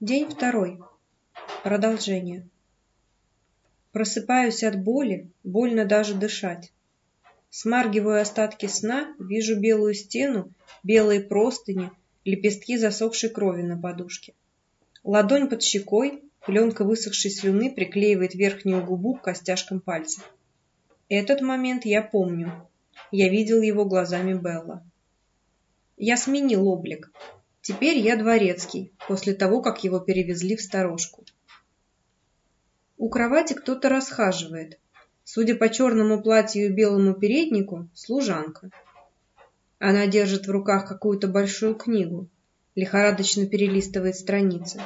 День второй. Продолжение. Просыпаюсь от боли, больно даже дышать. Смаргиваю остатки сна, вижу белую стену, белые простыни, лепестки засохшей крови на подушке. Ладонь под щекой, пленка высохшей слюны приклеивает верхнюю губу к костяшкам пальцев. Этот момент я помню. Я видел его глазами Белла. Я сменил облик. Теперь я дворецкий, после того, как его перевезли в сторожку. У кровати кто-то расхаживает. Судя по черному платью и белому переднику, служанка. Она держит в руках какую-то большую книгу, лихорадочно перелистывает страницы.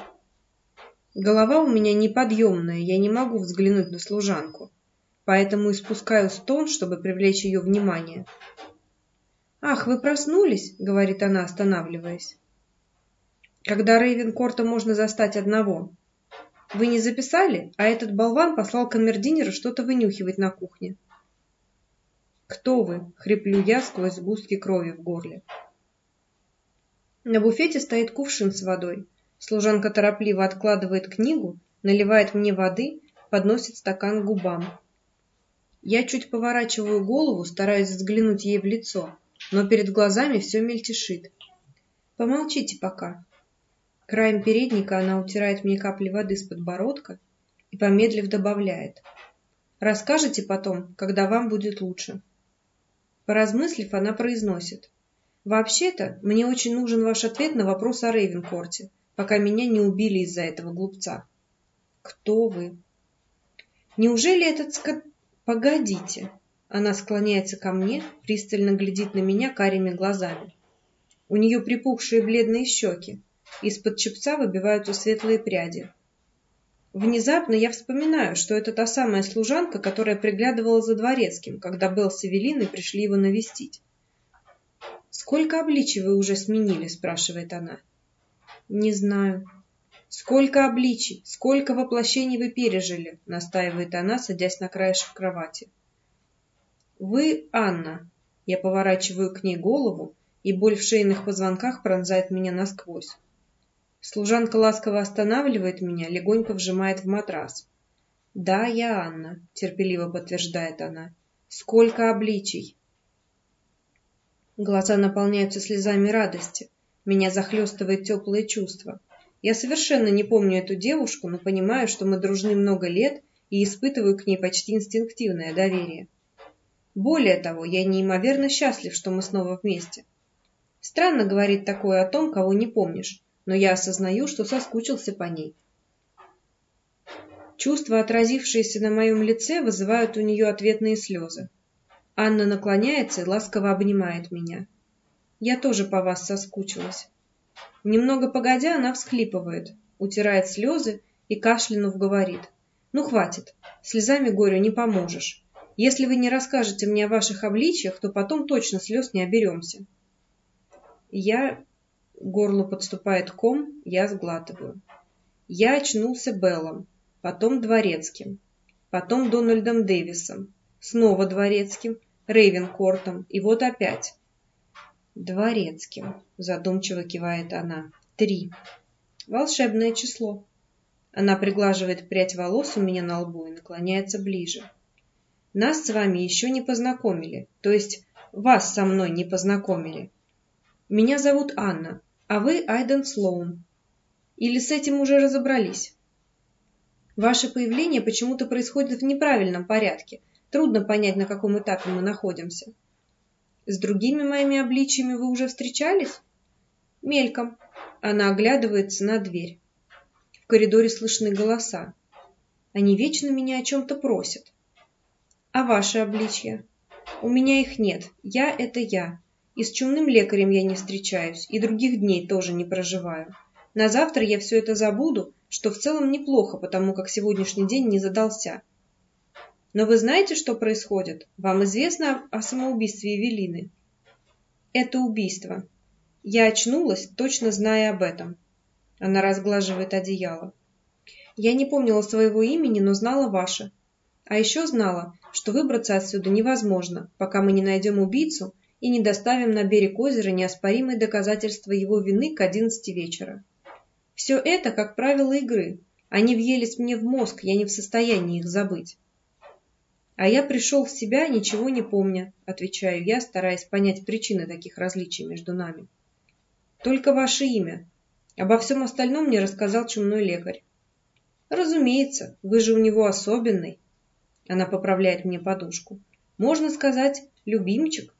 Голова у меня неподъемная, я не могу взглянуть на служанку, поэтому испускаю стон, чтобы привлечь ее внимание. «Ах, вы проснулись?» — говорит она, останавливаясь. «Когда Рейвенкорта можно застать одного?» «Вы не записали, а этот болван послал камердинера что-то вынюхивать на кухне». «Кто вы?» — хриплю я сквозь сгустки крови в горле. На буфете стоит кувшин с водой. Служанка торопливо откладывает книгу, наливает мне воды, подносит стакан к губам. Я чуть поворачиваю голову, стараясь взглянуть ей в лицо, но перед глазами все мельтешит. Помолчите пока. Краем передника она утирает мне капли воды с подбородка и, помедлив, добавляет. Расскажете потом, когда вам будет лучше. Поразмыслив, она произносит. Вообще-то, мне очень нужен ваш ответ на вопрос о Рейвенкорте, пока меня не убили из-за этого глупца. Кто вы? Неужели этот скот... Погодите. Она склоняется ко мне, пристально глядит на меня карими глазами. У нее припухшие бледные щеки. Из-под чепца выбиваются светлые пряди. Внезапно я вспоминаю, что это та самая служанка, которая приглядывала за дворецким, когда Белл с Эвелиной пришли его навестить. «Сколько обличий вы уже сменили?» – спрашивает она. «Не знаю». «Сколько обличий, сколько воплощений вы пережили?» – настаивает она, садясь на краешек кровати. «Вы Анна». Я поворачиваю к ней голову, и боль в шейных позвонках пронзает меня насквозь. Служанка ласково останавливает меня, легонько вжимает в матрас. «Да, я Анна», — терпеливо подтверждает она. «Сколько обличий!» Глаза наполняются слезами радости. Меня захлестывает теплое чувство. Я совершенно не помню эту девушку, но понимаю, что мы дружны много лет и испытываю к ней почти инстинктивное доверие. Более того, я неимоверно счастлив, что мы снова вместе. Странно говорить такое о том, кого не помнишь, но я осознаю, что соскучился по ней. Чувства, отразившиеся на моем лице, вызывают у нее ответные слезы. Анна наклоняется и ласково обнимает меня. Я тоже по вас соскучилась. Немного погодя, она всхлипывает, утирает слезы и кашлянув говорит. Ну хватит, слезами горю не поможешь. Если вы не расскажете мне о ваших обличиях, то потом точно слез не оберемся. Я... Горло подступает ком, я сглатываю. Я очнулся Беллом, потом Дворецким, потом Дональдом Дэвисом, снова Дворецким, Рейвенкортом, и вот опять. Дворецким, задумчиво кивает она. Три. Волшебное число. Она приглаживает прядь волос у меня на лбу и наклоняется ближе. Нас с вами еще не познакомили, то есть вас со мной не познакомили. Меня зовут Анна, а вы Айден Слоун. Или с этим уже разобрались? Ваше появление почему-то происходит в неправильном порядке. Трудно понять, на каком этапе мы находимся. С другими моими обличиями вы уже встречались? Мельком. Она оглядывается на дверь. В коридоре слышны голоса. Они вечно меня о чем-то просят. А ваши обличья? У меня их нет. Я — это я. И с чумным лекарем я не встречаюсь, и других дней тоже не проживаю. На завтра я все это забуду, что в целом неплохо, потому как сегодняшний день не задался. Но вы знаете, что происходит? Вам известно о самоубийстве Эвелины? Это убийство. Я очнулась, точно зная об этом. Она разглаживает одеяло. Я не помнила своего имени, но знала ваше. А еще знала, что выбраться отсюда невозможно, пока мы не найдем убийцу и не доставим на берег озера неоспоримые доказательства его вины к одиннадцати вечера. Все это, как правило игры. Они въелись мне в мозг, я не в состоянии их забыть. А я пришел в себя, ничего не помня, отвечаю я, стараясь понять причины таких различий между нами. Только ваше имя. Обо всем остальном мне рассказал чумной лекарь. Разумеется, вы же у него особенный. Она поправляет мне подушку. Можно сказать, любимчик.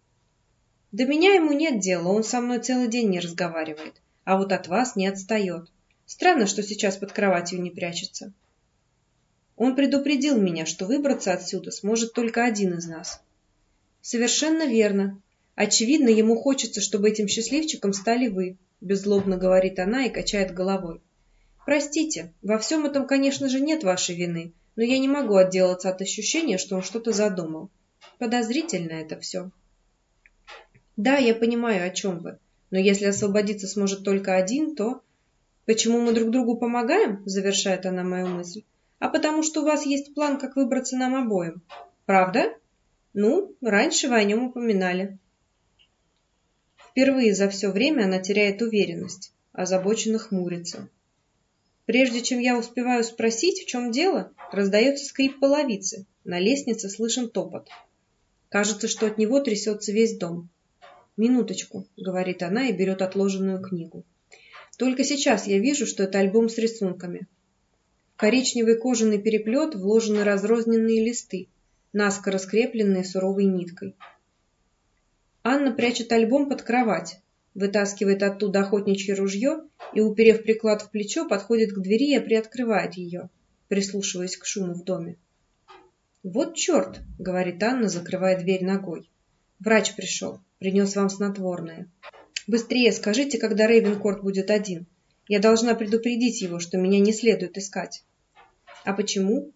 До меня ему нет дела, он со мной целый день не разговаривает, а вот от вас не отстает. Странно, что сейчас под кроватью не прячется. Он предупредил меня, что выбраться отсюда сможет только один из нас. Совершенно верно. Очевидно, ему хочется, чтобы этим счастливчиком стали вы, беззлобно говорит она и качает головой. Простите, во всем этом, конечно же, нет вашей вины, но я не могу отделаться от ощущения, что он что-то задумал. Подозрительно это все. Да, я понимаю, о чем вы. Но если освободиться сможет только один, то... Почему мы друг другу помогаем? Завершает она мою мысль а потому что у вас есть план, как выбраться нам обоим. Правда? Ну, раньше вы о нем упоминали. Впервые за все время она теряет уверенность, озабоченно хмурится. Прежде чем я успеваю спросить, в чем дело, раздается скрип половицы, на лестнице слышен топот. Кажется, что от него трясется весь дом. «Минуточку», — говорит она и берет отложенную книгу. «Только сейчас я вижу, что это альбом с рисунками коричневый кожаный переплет вложены разрозненные листы, наскоро скрепленные суровой ниткой. Анна прячет альбом под кровать, вытаскивает оттуда охотничье ружье и, уперев приклад в плечо, подходит к двери и приоткрывает ее, прислушиваясь к шуму в доме. «Вот черт!» — говорит Анна, закрывая дверь ногой. «Врач пришел, принес вам снотворное. Быстрее скажите, когда Рейвенкорт будет один. Я должна предупредить его, что меня не следует искать». А почему?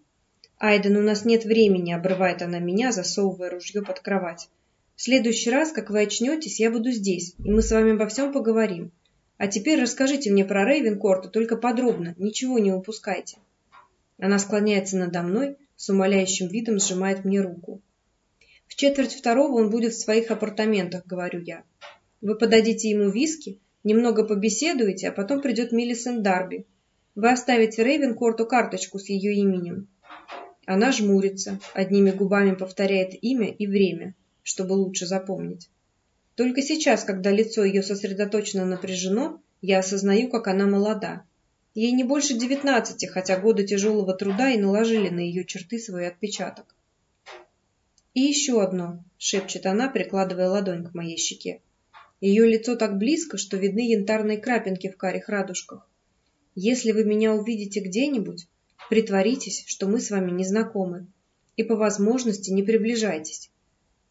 Айден, у нас нет времени, обрывает она меня, засовывая ружье под кровать. В следующий раз, как вы очнетесь, я буду здесь, и мы с вами обо всем поговорим. А теперь расскажите мне про Рейвенкорта, только подробно, ничего не упускайте. Она склоняется надо мной, с умоляющим видом сжимает мне руку. В четверть второго он будет в своих апартаментах, говорю я. Вы подадите ему виски, немного побеседуете, а потом придет Миллисон Дарби. Вы оставите Рейвенкорту карточку с ее именем. Она жмурится, одними губами повторяет имя и время, чтобы лучше запомнить. Только сейчас, когда лицо ее сосредоточенно напряжено, я осознаю, как она молода. Ей не больше девятнадцати, хотя годы тяжелого труда и наложили на ее черты свой отпечаток. «И еще одно», — шепчет она, прикладывая ладонь к моей щеке. Ее лицо так близко, что видны янтарные крапинки в карих радужках. Если вы меня увидите где-нибудь, притворитесь, что мы с вами не знакомы, и по возможности не приближайтесь.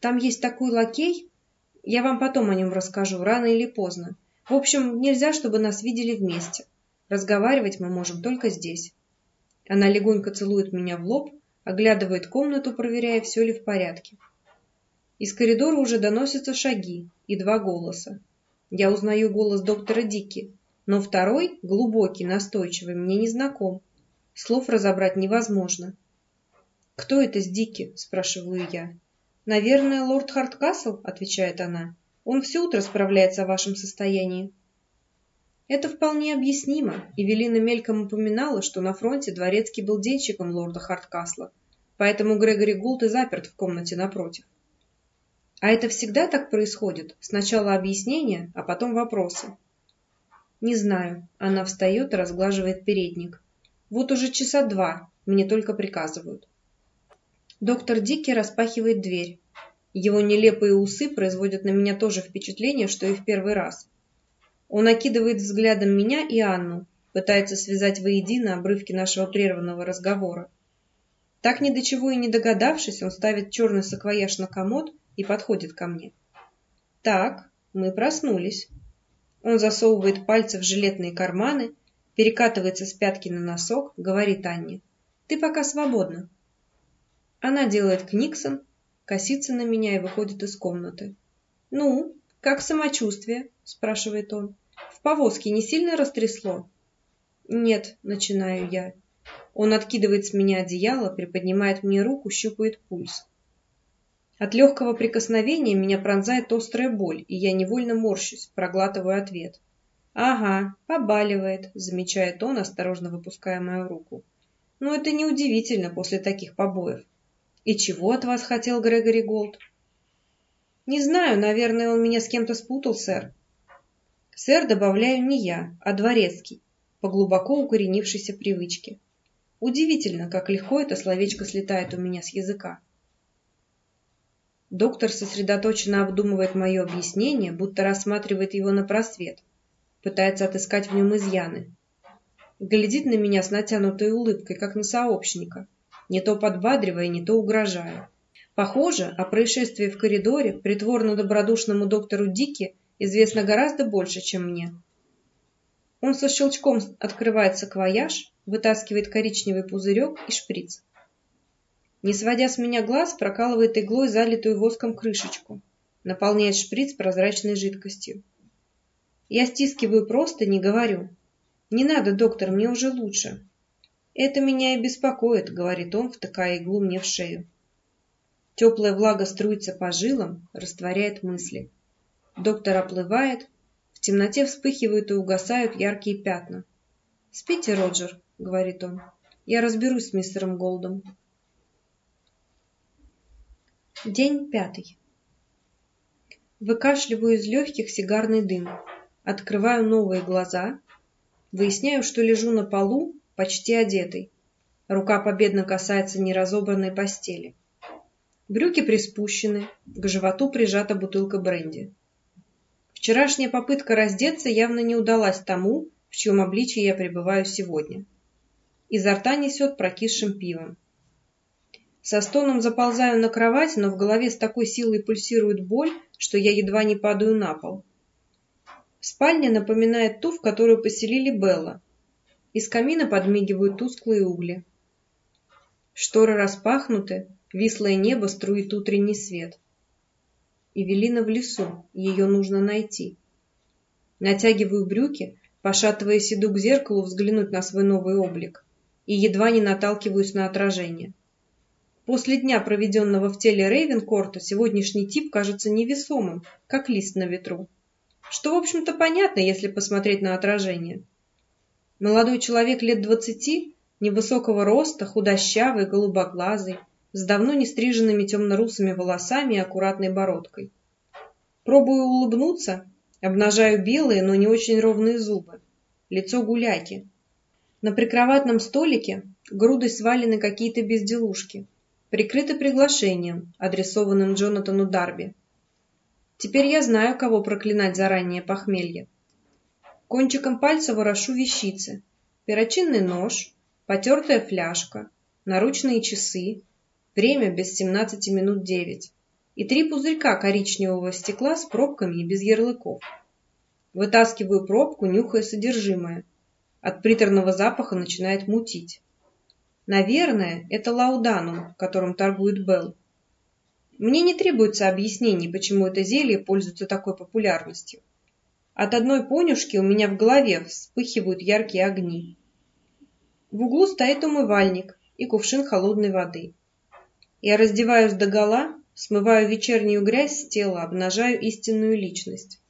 Там есть такой лакей, я вам потом о нем расскажу, рано или поздно. В общем, нельзя, чтобы нас видели вместе. Разговаривать мы можем только здесь. Она легонько целует меня в лоб, оглядывает комнату, проверяя, все ли в порядке. Из коридора уже доносятся шаги и два голоса. Я узнаю голос доктора Дики, но второй, глубокий, настойчивый, мне не знаком. Слов разобрать невозможно. «Кто это с Дики?» – спрашиваю я. «Наверное, лорд Харткасл?» – отвечает она. «Он все утро справляется о вашем состоянии». Это вполне объяснимо, и Велина мельком упоминала, что на фронте дворецкий был денщиком лорда Харткасла, поэтому Грегори Гулт и заперт в комнате напротив. А это всегда так происходит? Сначала объяснения, а потом вопросы. Не знаю. Она встает и разглаживает передник. Вот уже часа два. Мне только приказывают. Доктор Дики распахивает дверь. Его нелепые усы производят на меня тоже впечатление, что и в первый раз. Он окидывает взглядом меня и Анну, пытается связать воедино обрывки нашего прерванного разговора. Так ни до чего и не догадавшись, он ставит черный саквояж на комод и подходит ко мне. Так, мы проснулись. Он засовывает пальцы в жилетные карманы, перекатывается с пятки на носок, говорит Анне. «Ты пока свободна». Она делает книксон, косится на меня и выходит из комнаты. «Ну, как самочувствие?» – спрашивает он. «В повозке не сильно растрясло?» «Нет», – начинаю я. Он откидывает с меня одеяло, приподнимает мне руку, щупает пульс. От легкого прикосновения меня пронзает острая боль, и я невольно морщусь, проглатываю ответ. Ага, побаливает, замечает он, осторожно выпуская мою руку. Но это неудивительно после таких побоев. И чего от вас хотел Грегори Голд? Не знаю, наверное, он меня с кем-то спутал, сэр. Сэр добавляю не я, а дворецкий, по глубоко укоренившейся привычке. Удивительно, как легко это словечко слетает у меня с языка. Доктор сосредоточенно обдумывает мое объяснение, будто рассматривает его на просвет – пытается отыскать в нем изъяны. Глядит на меня с натянутой улыбкой, как на сообщника, не то подбадривая, не то угрожая. Похоже, о происшествии в коридоре притворно-добродушному доктору Дике известно гораздо больше, чем мне. Он со щелчком открывает саквояж, вытаскивает коричневый пузырек и шприц. Не сводя с меня глаз, прокалывает иглой залитую воском крышечку, наполняет шприц прозрачной жидкостью. Я стискиваю просто, не говорю. «Не надо, доктор, мне уже лучше». «Это меня и беспокоит», — говорит он, втыкая иглу мне в шею. Теплая влага струится по жилам, растворяет мысли. Доктор оплывает, в темноте вспыхивают и угасают яркие пятна. «Спите, Роджер», — говорит он. «Я разберусь с мистером Голдом». День пятый. Выкашливаю из легких сигарный дым. Открываю новые глаза, выясняю, что лежу на полу, почти одетый. Рука победно касается неразобранной постели. Брюки приспущены, к животу прижата бутылка бренди. Вчерашняя попытка раздеться явно не удалась тому, в чьем обличии я пребываю сегодня. Изо рта несет прокисшим пивом. Со стоном заползаю на кровать, но в голове с такой силой пульсирует боль, что я едва не падаю на пол. Спальня напоминает ту, в которую поселили Белла. Из камина подмигивают тусклые угли. Шторы распахнуты, вислое небо струит утренний свет. Эвелина в лесу, ее нужно найти. Натягиваю брюки, пошатываясь иду к зеркалу взглянуть на свой новый облик и едва не наталкиваюсь на отражение. После дня, проведенного в теле Рейвенкорта, сегодняшний тип кажется невесомым, как лист на ветру что, в общем-то, понятно, если посмотреть на отражение. Молодой человек лет двадцати, невысокого роста, худощавый, голубоглазый, с давно не стриженными темно-русыми волосами и аккуратной бородкой. Пробую улыбнуться, обнажаю белые, но не очень ровные зубы. Лицо гуляки. На прикроватном столике грудой свалены какие-то безделушки, прикрыты приглашением, адресованным Джонатану Дарби. Теперь я знаю, кого проклинать за раннее похмелье. Кончиком пальца ворошу вещицы. Перочинный нож, потертая фляжка, наручные часы, время без 17 минут 9 и три пузырька коричневого стекла с пробками и без ярлыков. Вытаскиваю пробку, нюхая содержимое. От приторного запаха начинает мутить. Наверное, это лауданум, которым торгует Белл. Мне не требуется объяснений, почему это зелье пользуется такой популярностью. От одной понюшки у меня в голове вспыхивают яркие огни. В углу стоит умывальник и кувшин холодной воды. Я раздеваюсь догола, смываю вечернюю грязь с тела, обнажаю истинную личность.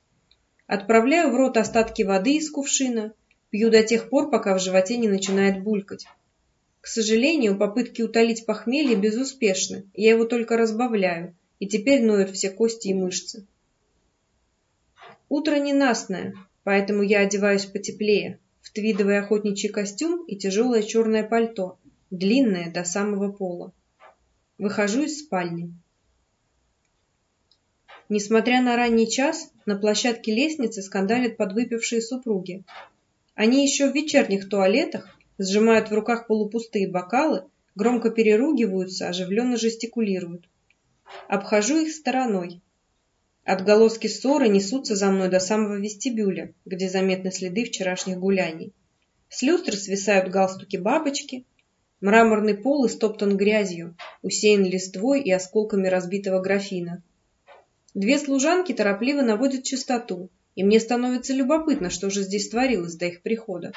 Отправляю в рот остатки воды из кувшина, пью до тех пор, пока в животе не начинает булькать. К сожалению, попытки утолить похмелье безуспешны, я его только разбавляю, и теперь ноют все кости и мышцы. Утро ненастное, поэтому я одеваюсь потеплее, в твидовый охотничий костюм и тяжелое черное пальто, длинное до самого пола. Выхожу из спальни. Несмотря на ранний час, на площадке лестницы скандалят подвыпившие супруги. Они еще в вечерних туалетах сжимают в руках полупустые бокалы, громко переругиваются, оживленно жестикулируют. Обхожу их стороной. Отголоски ссоры несутся за мной до самого вестибюля, где заметны следы вчерашних гуляний. С люстры свисают галстуки бабочки, мраморный пол истоптан грязью, усеян листвой и осколками разбитого графина. Две служанки торопливо наводят чистоту, и мне становится любопытно, что же здесь творилось до их прихода.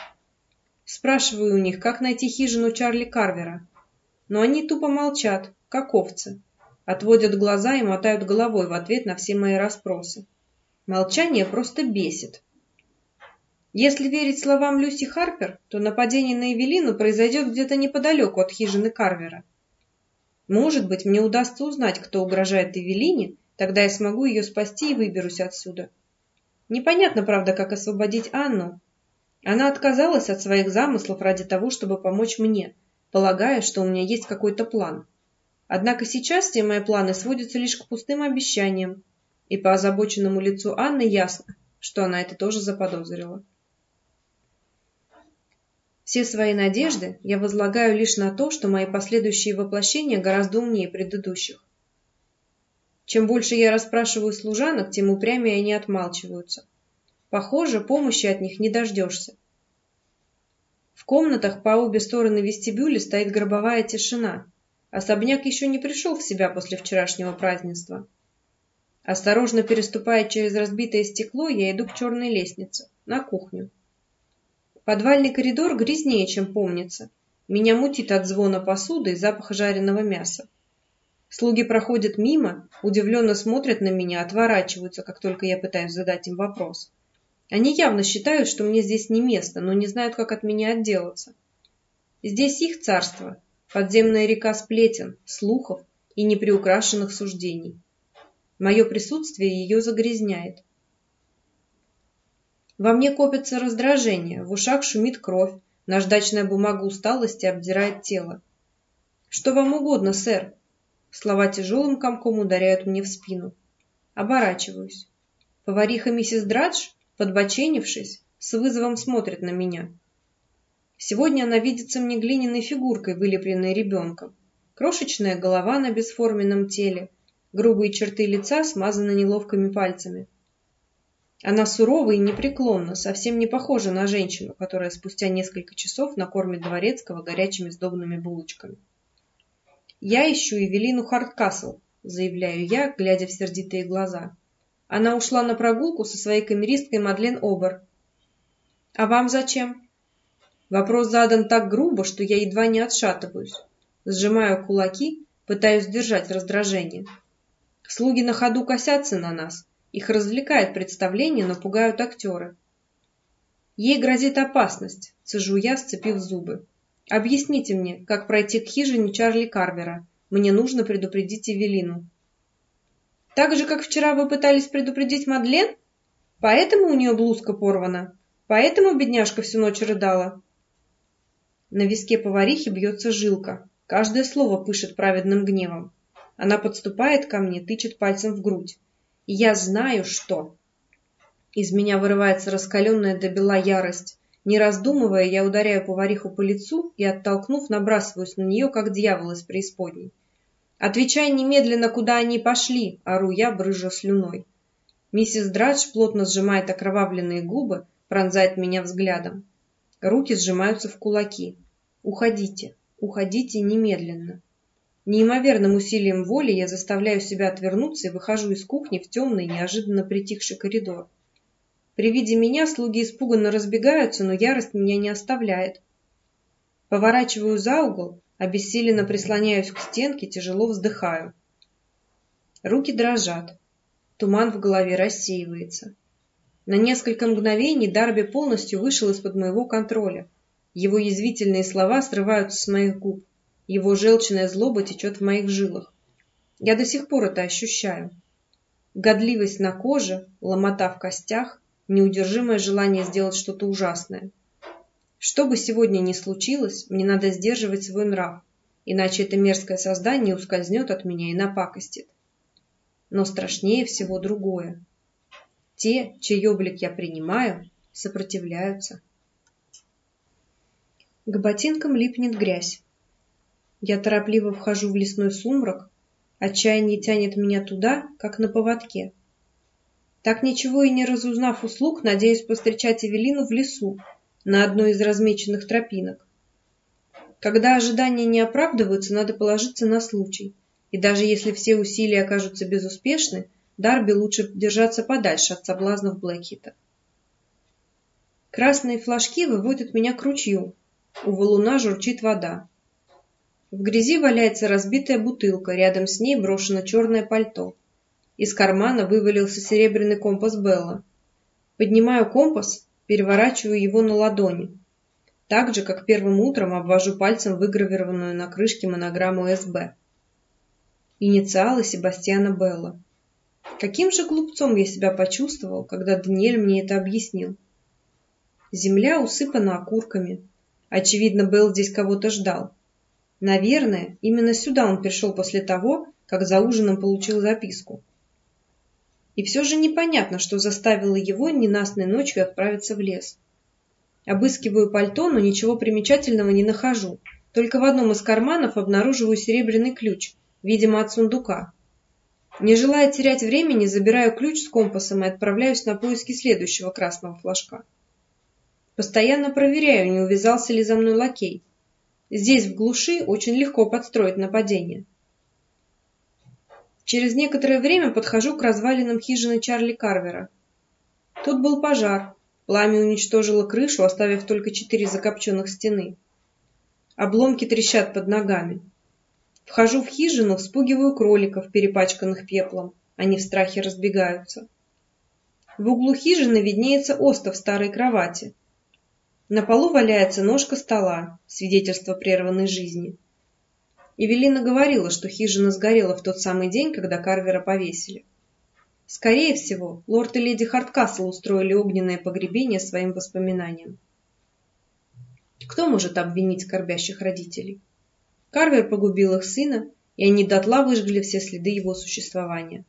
Спрашиваю у них, как найти хижину Чарли Карвера. Но они тупо молчат, как овцы. Отводят глаза и мотают головой в ответ на все мои расспросы. Молчание просто бесит. Если верить словам Люси Харпер, то нападение на Эвелину произойдет где-то неподалеку от хижины Карвера. Может быть, мне удастся узнать, кто угрожает Эвелине, тогда я смогу ее спасти и выберусь отсюда. Непонятно, правда, как освободить Анну. Она отказалась от своих замыслов ради того, чтобы помочь мне, полагая, что у меня есть какой-то план. Однако сейчас все мои планы сводятся лишь к пустым обещаниям, и по озабоченному лицу Анны ясно, что она это тоже заподозрила. Все свои надежды я возлагаю лишь на то, что мои последующие воплощения гораздо умнее предыдущих. Чем больше я расспрашиваю служанок, тем упрямее они отмалчиваются. Похоже, помощи от них не дождешься. В комнатах по обе стороны вестибюля стоит гробовая тишина. Особняк еще не пришел в себя после вчерашнего празднества. Осторожно переступая через разбитое стекло, я иду к черной лестнице, на кухню. Подвальный коридор грязнее, чем помнится. Меня мутит от звона посуды и запаха жареного мяса. Слуги проходят мимо, удивленно смотрят на меня, отворачиваются, как только я пытаюсь задать им вопрос. Они явно считают, что мне здесь не место, но не знают, как от меня отделаться. Здесь их царство, подземная река сплетен, слухов и неприукрашенных суждений. Мое присутствие ее загрязняет. Во мне копится раздражение, в ушах шумит кровь, наждачная бумага усталости обдирает тело. «Что вам угодно, сэр?» Слова тяжелым комком ударяют мне в спину. Оборачиваюсь. Повариха миссис Драдж, подбоченившись, с вызовом смотрит на меня. Сегодня она видится мне глиняной фигуркой, вылепленной ребенком. Крошечная голова на бесформенном теле, грубые черты лица смазаны неловкими пальцами. Она сурова и непреклонна, совсем не похожа на женщину, которая спустя несколько часов накормит дворецкого горячими сдобными булочками. «Я ищу Эвелину Харткасл», — заявляю я, глядя в сердитые глаза. Она ушла на прогулку со своей камеристкой Мадлен Обер. «А вам зачем?» Вопрос задан так грубо, что я едва не отшатываюсь. Сжимаю кулаки, пытаюсь сдержать раздражение. Слуги на ходу косятся на нас. Их развлекает представление, но пугают актеры. Ей грозит опасность, цежу я, сцепив зубы. Объясните мне, как пройти к хижине Чарли Карвера. Мне нужно предупредить Эвелину. Так же, как вчера вы пытались предупредить Мадлен? Поэтому у нее блузка порвана? Поэтому бедняжка всю ночь рыдала? На виске поварихи бьется жилка. Каждое слово пышет праведным гневом. Она подступает ко мне, тычет пальцем в грудь. Я знаю, что... Из меня вырывается раскаленная до бела ярость. Не раздумывая, я ударяю повариху по лицу и, оттолкнув, набрасываюсь на нее, как дьявол из преисподней. «Отвечай немедленно, куда они пошли!» — ору я, брыжа слюной. Миссис Драдж плотно сжимает окровавленные губы, пронзает меня взглядом. Руки сжимаются в кулаки. «Уходите, уходите немедленно!» Неимоверным усилием воли я заставляю себя отвернуться и выхожу из кухни в темный, неожиданно притихший коридор. При виде меня слуги испуганно разбегаются, но ярость меня не оставляет. Поворачиваю за угол, обессиленно прислоняюсь к стенке, тяжело вздыхаю. Руки дрожат. Туман в голове рассеивается. На несколько мгновений Дарби полностью вышел из-под моего контроля. Его язвительные слова срываются с моих губ. Его желчная злоба течет в моих жилах. Я до сих пор это ощущаю. Годливость на коже, ломота в костях, неудержимое желание сделать что-то ужасное. Что бы сегодня ни случилось, мне надо сдерживать свой нрав, иначе это мерзкое создание ускользнет от меня и напакостит. Но страшнее всего другое. Те, чей облик я принимаю, сопротивляются. К ботинкам липнет грязь. Я торопливо вхожу в лесной сумрак, отчаяние тянет меня туда, как на поводке. Так ничего и не разузнав услуг, надеюсь повстречать Эвелину в лесу, на одной из размеченных тропинок. Когда ожидания не оправдываются, надо положиться на случай. И даже если все усилия окажутся безуспешны, Дарби лучше держаться подальше от соблазнов Блэкхита. Красные флажки выводят меня к ручью. У валуна журчит вода. В грязи валяется разбитая бутылка, рядом с ней брошено черное пальто. Из кармана вывалился серебряный компас Белла. Поднимаю компас, переворачиваю его на ладони, так же, как первым утром обвожу пальцем выгравированную на крышке монограмму СБ. Инициалы Себастьяна Белла. Каким же глупцом я себя почувствовал, когда Даниэль мне это объяснил. Земля усыпана окурками. Очевидно, Белл здесь кого-то ждал. Наверное, именно сюда он пришел после того, как за ужином получил записку. И все же непонятно, что заставило его ненастной ночью отправиться в лес. Обыскиваю пальто, но ничего примечательного не нахожу. Только в одном из карманов обнаруживаю серебряный ключ, видимо, от сундука. Не желая терять времени, забираю ключ с компасом и отправляюсь на поиски следующего красного флажка. Постоянно проверяю, не увязался ли за мной лакей. Здесь, в глуши, очень легко подстроить нападение. Через некоторое время подхожу к развалинам хижины Чарли Карвера. Тут был пожар, Пламя уничтожило крышу, оставив только четыре закопченных стены. Обломки трещат под ногами. Вхожу в хижину, вспугиваю кроликов, перепачканных пеплом. Они в страхе разбегаются. В углу хижины виднеется остов старой кровати. На полу валяется ножка стола, свидетельство прерванной жизни. Эвелина говорила, что хижина сгорела в тот самый день, когда Карвера повесили. Скорее всего, лорд и леди Харткасл устроили огненное погребение своим воспоминаниям. Кто может обвинить скорбящих родителей? Карвер погубил их сына, и они дотла выжгли все следы его существования.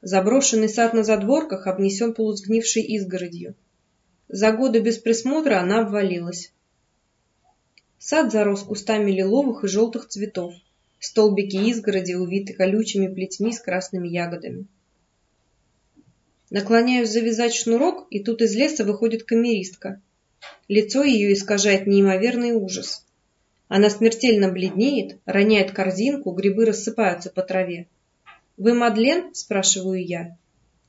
Заброшенный сад на задворках обнесен полусгнившей изгородью. За годы без присмотра она обвалилась. Сад зарос кустами лиловых и желтых цветов. Столбики изгороди увиты колючими плетьми с красными ягодами. Наклоняюсь завязать шнурок, и тут из леса выходит камеристка. Лицо ее искажает неимоверный ужас. Она смертельно бледнеет, роняет корзинку, грибы рассыпаются по траве. «Вы Мадлен?» – спрашиваю я.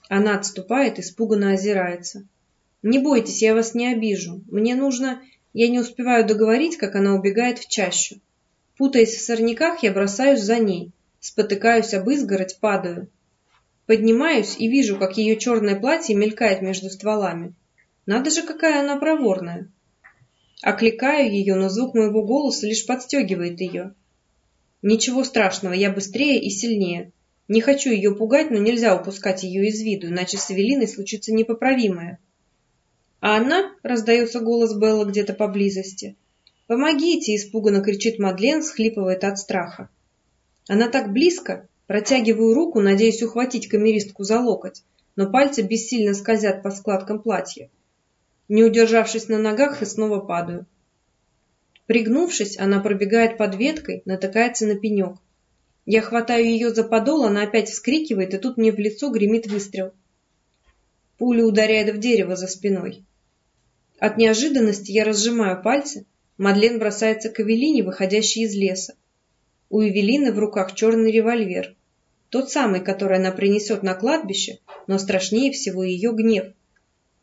Она отступает, испуганно озирается. «Не бойтесь, я вас не обижу. Мне нужно...» Я не успеваю договорить, как она убегает в чащу. Путаясь в сорняках, я бросаюсь за ней. Спотыкаюсь об изгородь, падаю. Поднимаюсь и вижу, как ее черное платье мелькает между стволами. Надо же, какая она проворная. Окликаю ее, но звук моего голоса лишь подстегивает ее. Ничего страшного, я быстрее и сильнее. Не хочу ее пугать, но нельзя упускать ее из виду, иначе с Эвелиной случится непоправимое. А она, раздается голос Белла где-то поблизости. «Помогите!» – испуганно кричит Мадлен, схлипывает от страха. Она так близко, Протягиваю руку, надеясь ухватить камеристку за локоть, но пальцы бессильно скользят по складкам платья. Не удержавшись на ногах, и снова падаю. Пригнувшись, она пробегает под веткой, натыкается на пенек. Я хватаю ее за подол, она опять вскрикивает, и тут мне в лицо гремит выстрел. Пуля ударяет в дерево за спиной. От неожиданности я разжимаю пальцы, Мадлен бросается к Эвелине, выходящей из леса. У Эвелины в руках черный револьвер. Тот самый, который она принесет на кладбище, но страшнее всего ее гнев.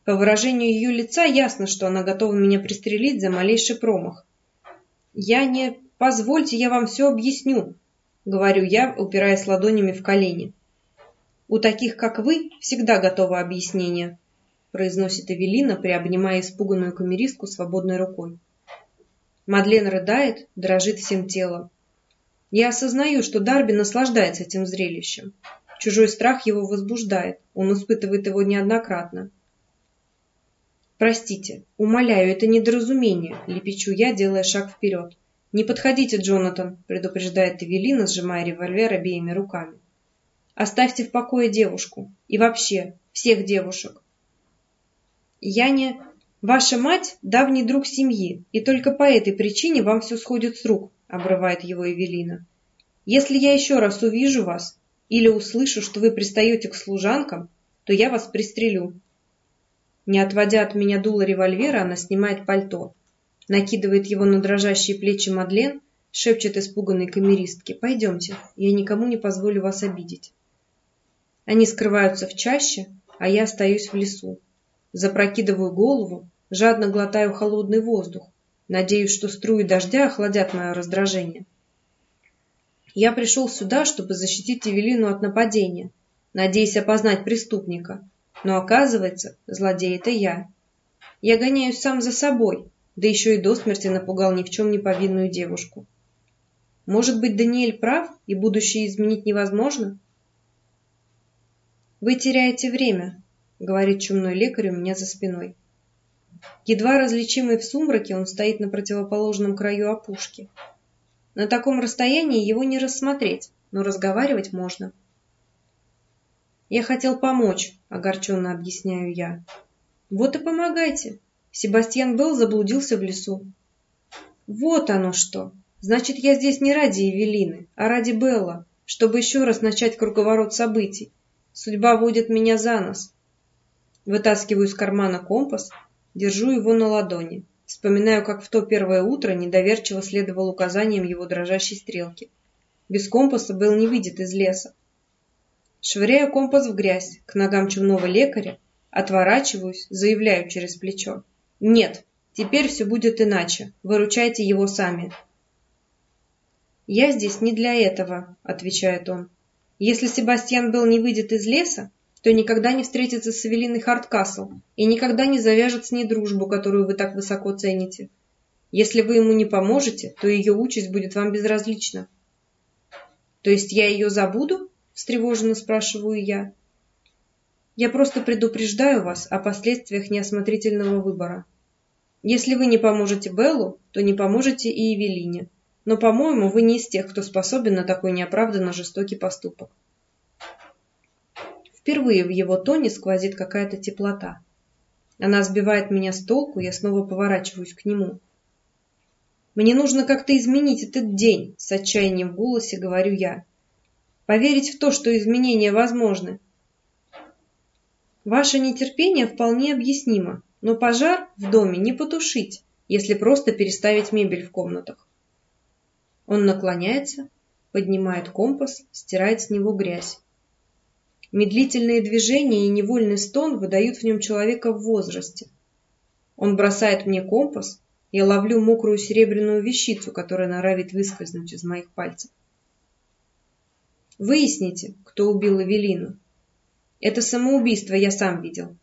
По выражению ее лица ясно, что она готова меня пристрелить за малейший промах. «Я не... Позвольте, я вам все объясню», — говорю я, упираясь ладонями в колени. «У таких, как вы, всегда готово объяснение», — произносит Эвелина, приобнимая испуганную камеристку свободной рукой. Мадлен рыдает, дрожит всем телом. Я осознаю, что Дарби наслаждается этим зрелищем. Чужой страх его возбуждает, он испытывает его неоднократно. «Простите, умоляю, это недоразумение», — лепечу я, делая шаг вперед. «Не подходите, Джонатан», — предупреждает Эвелина, сжимая револьвер обеими руками. «Оставьте в покое девушку. И вообще, всех девушек». «Я не... Ваша мать — давний друг семьи, и только по этой причине вам все сходит с рук», обрывает его Эвелина. Если я еще раз увижу вас или услышу, что вы пристаете к служанкам, то я вас пристрелю. Не отводя от меня дуло револьвера, она снимает пальто, накидывает его на дрожащие плечи Мадлен, шепчет испуганной камеристке «Пойдемте, я никому не позволю вас обидеть». Они скрываются в чаще, а я остаюсь в лесу. Запрокидываю голову, жадно глотаю холодный воздух, Надеюсь, что струи дождя охладят мое раздражение. Я пришел сюда, чтобы защитить Эвелину от нападения, надеясь опознать преступника. Но оказывается, злодей это я. Я гоняюсь сам за собой, да еще и до смерти напугал ни в чем не повинную девушку. Может быть, Даниэль прав, и будущее изменить невозможно? Вы теряете время, говорит чумной лекарь у меня за спиной. Едва различимый в сумраке, он стоит на противоположном краю опушки. На таком расстоянии его не рассмотреть, но разговаривать можно. Я хотел помочь, огорченно объясняю я. Вот и помогайте. Себастьян Белл заблудился в лесу. Вот оно что. Значит, я здесь не ради Евелины, а ради Белла, чтобы еще раз начать круговорот событий. Судьба водит меня за нос. Вытаскиваю из кармана компас, держу его на ладони. Вспоминаю, как в то первое утро недоверчиво следовал указаниям его дрожащей стрелки. Без компаса Белл не видит из леса. Швыряю компас в грязь, к ногам чумного лекаря, отворачиваюсь, заявляю через плечо. Нет, теперь все будет иначе. Выручайте его сами. Я здесь не для этого, отвечает он. Если Себастьян Белл не выйдет из леса, то никогда не встретится с Эвелиной Харткасл и никогда не завяжет с ней дружбу, которую вы так высоко цените. Если вы ему не поможете, то ее участь будет вам безразлична. То есть я ее забуду? встревоженно спрашиваю я. Я просто предупреждаю вас о последствиях неосмотрительного выбора. Если вы не поможете Беллу, то не поможете и Евелине. Но, по-моему, вы не из тех, кто способен на такой неоправданно жестокий поступок. Впервые в его тоне сквозит какая-то теплота. Она сбивает меня с толку, я снова поворачиваюсь к нему. Мне нужно как-то изменить этот день, с отчаянием в голосе говорю я. Поверить в то, что изменения возможны. Ваше нетерпение вполне объяснимо, но пожар в доме не потушить, если просто переставить мебель в комнатах. Он наклоняется, поднимает компас, стирает с него грязь. Медлительные движения и невольный стон выдают в нем человека в возрасте. Он бросает мне компас, я ловлю мокрую серебряную вещицу, которая норовит выскользнуть из моих пальцев. Выясните, кто убил Эвелину. Это самоубийство я сам видел.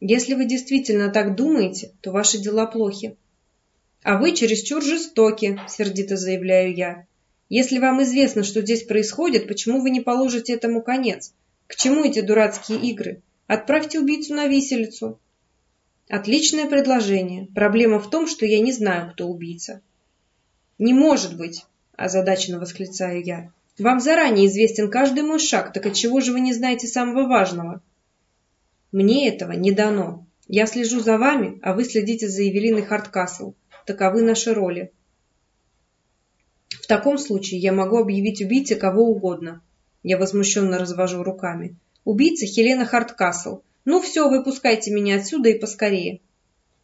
Если вы действительно так думаете, то ваши дела плохи. А вы чересчур жестоки, сердито заявляю я. Если вам известно, что здесь происходит, почему вы не положите этому конец? К чему эти дурацкие игры? Отправьте убийцу на виселицу. Отличное предложение. Проблема в том, что я не знаю, кто убийца. Не может быть, озадаченно восклицаю я. Вам заранее известен каждый мой шаг, так отчего же вы не знаете самого важного? Мне этого не дано. Я слежу за вами, а вы следите за Евелиной Харткасл. Таковы наши роли. В таком случае я могу объявить убийце кого угодно. Я возмущенно развожу руками. Убийца Хелена Харткасл. Ну все, выпускайте меня отсюда и поскорее.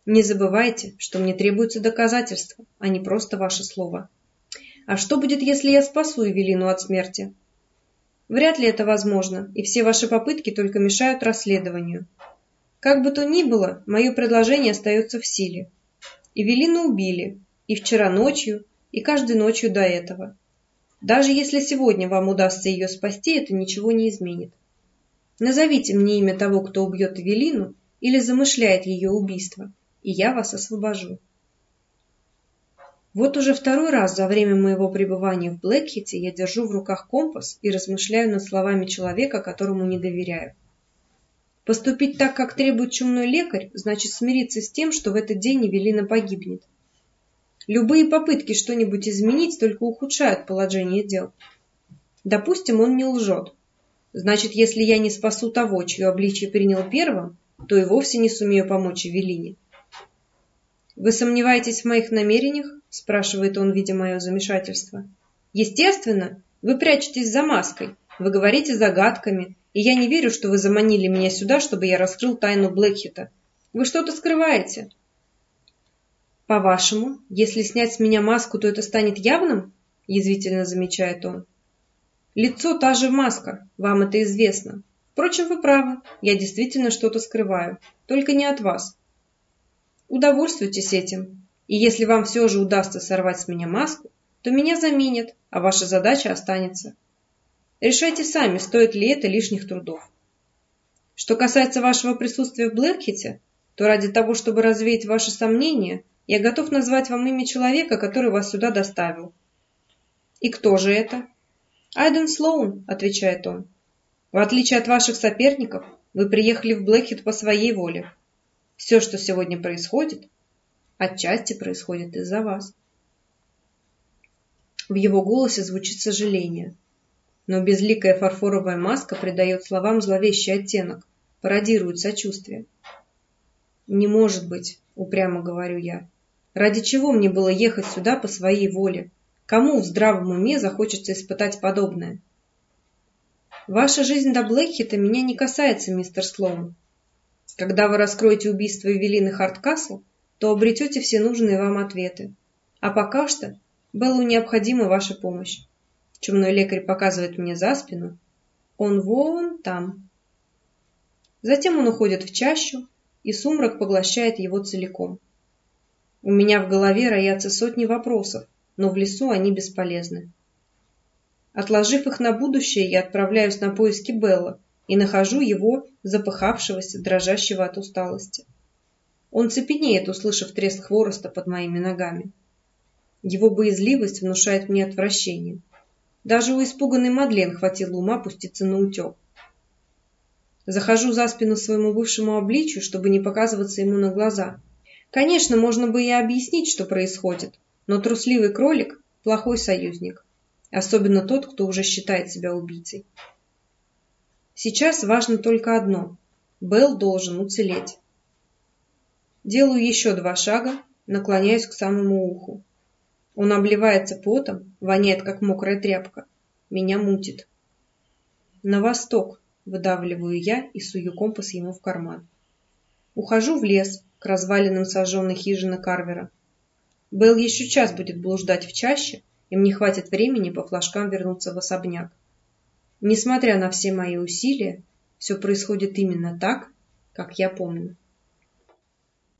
Не забывайте, что мне требуются доказательства, а не просто ваше слово. А что будет, если я спасу Эвелину от смерти? Вряд ли это возможно, и все ваши попытки только мешают расследованию. Как бы то ни было, мое предложение остается в силе. Эвелину убили. И вчера ночью, и каждой ночью до этого. Даже если сегодня вам удастся ее спасти, это ничего не изменит. Назовите мне имя того, кто убьет Эвелину или замышляет ее убийство, и я вас освобожу. Вот уже второй раз за время моего пребывания в Блэкхите я держу в руках компас и размышляю над словами человека, которому не доверяю. Поступить так, как требует чумной лекарь, значит смириться с тем, что в этот день Эвелина погибнет. Любые попытки что-нибудь изменить только ухудшают положение дел. Допустим, он не лжет. Значит, если я не спасу того, чье обличие принял первым, то и вовсе не сумею помочь Эвелине. «Вы сомневаетесь в моих намерениях?» – спрашивает он, видя мое замешательство. «Естественно, вы прячетесь за маской, вы говорите загадками, и я не верю, что вы заманили меня сюда, чтобы я раскрыл тайну Блэкхита. Вы что-то скрываете. По-вашему, если снять с меня маску, то это станет явным? Язвительно замечает он. Лицо та же маска, вам это известно. Впрочем, вы правы, я действительно что-то скрываю, только не от вас. Удовольствуйтесь этим, и если вам все же удастся сорвать с меня маску, то меня заменят, а ваша задача останется. Решайте сами, стоит ли это лишних трудов. Что касается вашего присутствия в Блэкхите, то ради того, чтобы развеять ваши сомнения, я готов назвать вам имя человека, который вас сюда доставил. И кто же это? Айден Слоун, отвечает он. В отличие от ваших соперников, вы приехали в Блэкхит по своей воле. Все, что сегодня происходит, отчасти происходит из-за вас. В его голосе звучит сожаление. Но безликая фарфоровая маска придает словам зловещий оттенок, пародирует сочувствие. «Не может быть», — упрямо говорю я. «Ради чего мне было ехать сюда по своей воле? Кому в здравом уме захочется испытать подобное?» «Ваша жизнь до Блэкхита меня не касается, мистер Слоун. Когда вы раскроете убийство Эвелины Харткасл, то обретете все нужные вам ответы. А пока что Беллу необходима ваша помощь. Чумной лекарь показывает мне за спину. Он вон там. Затем он уходит в чащу, и сумрак поглощает его целиком. У меня в голове роятся сотни вопросов, но в лесу они бесполезны. Отложив их на будущее, я отправляюсь на поиски Белла и нахожу его, запыхавшегося, дрожащего от усталости. Он цепенеет, услышав треск хвороста под моими ногами. Его боязливость внушает мне отвращение. Даже у испуганной Мадлен хватило ума пуститься на утек. Захожу за спину своему бывшему обличию, чтобы не показываться ему на глаза. Конечно, можно бы и объяснить, что происходит, но трусливый кролик – плохой союзник. Особенно тот, кто уже считает себя убийцей. Сейчас важно только одно – Белл должен уцелеть. Делаю еще два шага, наклоняюсь к самому уху. Он обливается потом, воняет, как мокрая тряпка. Меня мутит. На восток, выдавливаю я и сую компас ему в карман. Ухожу в лес, к развалинам сожженной хижины Карвера. Белл еще час будет блуждать в чаще, и мне хватит времени по флажкам вернуться в особняк. Несмотря на все мои усилия, все происходит именно так, как я помню.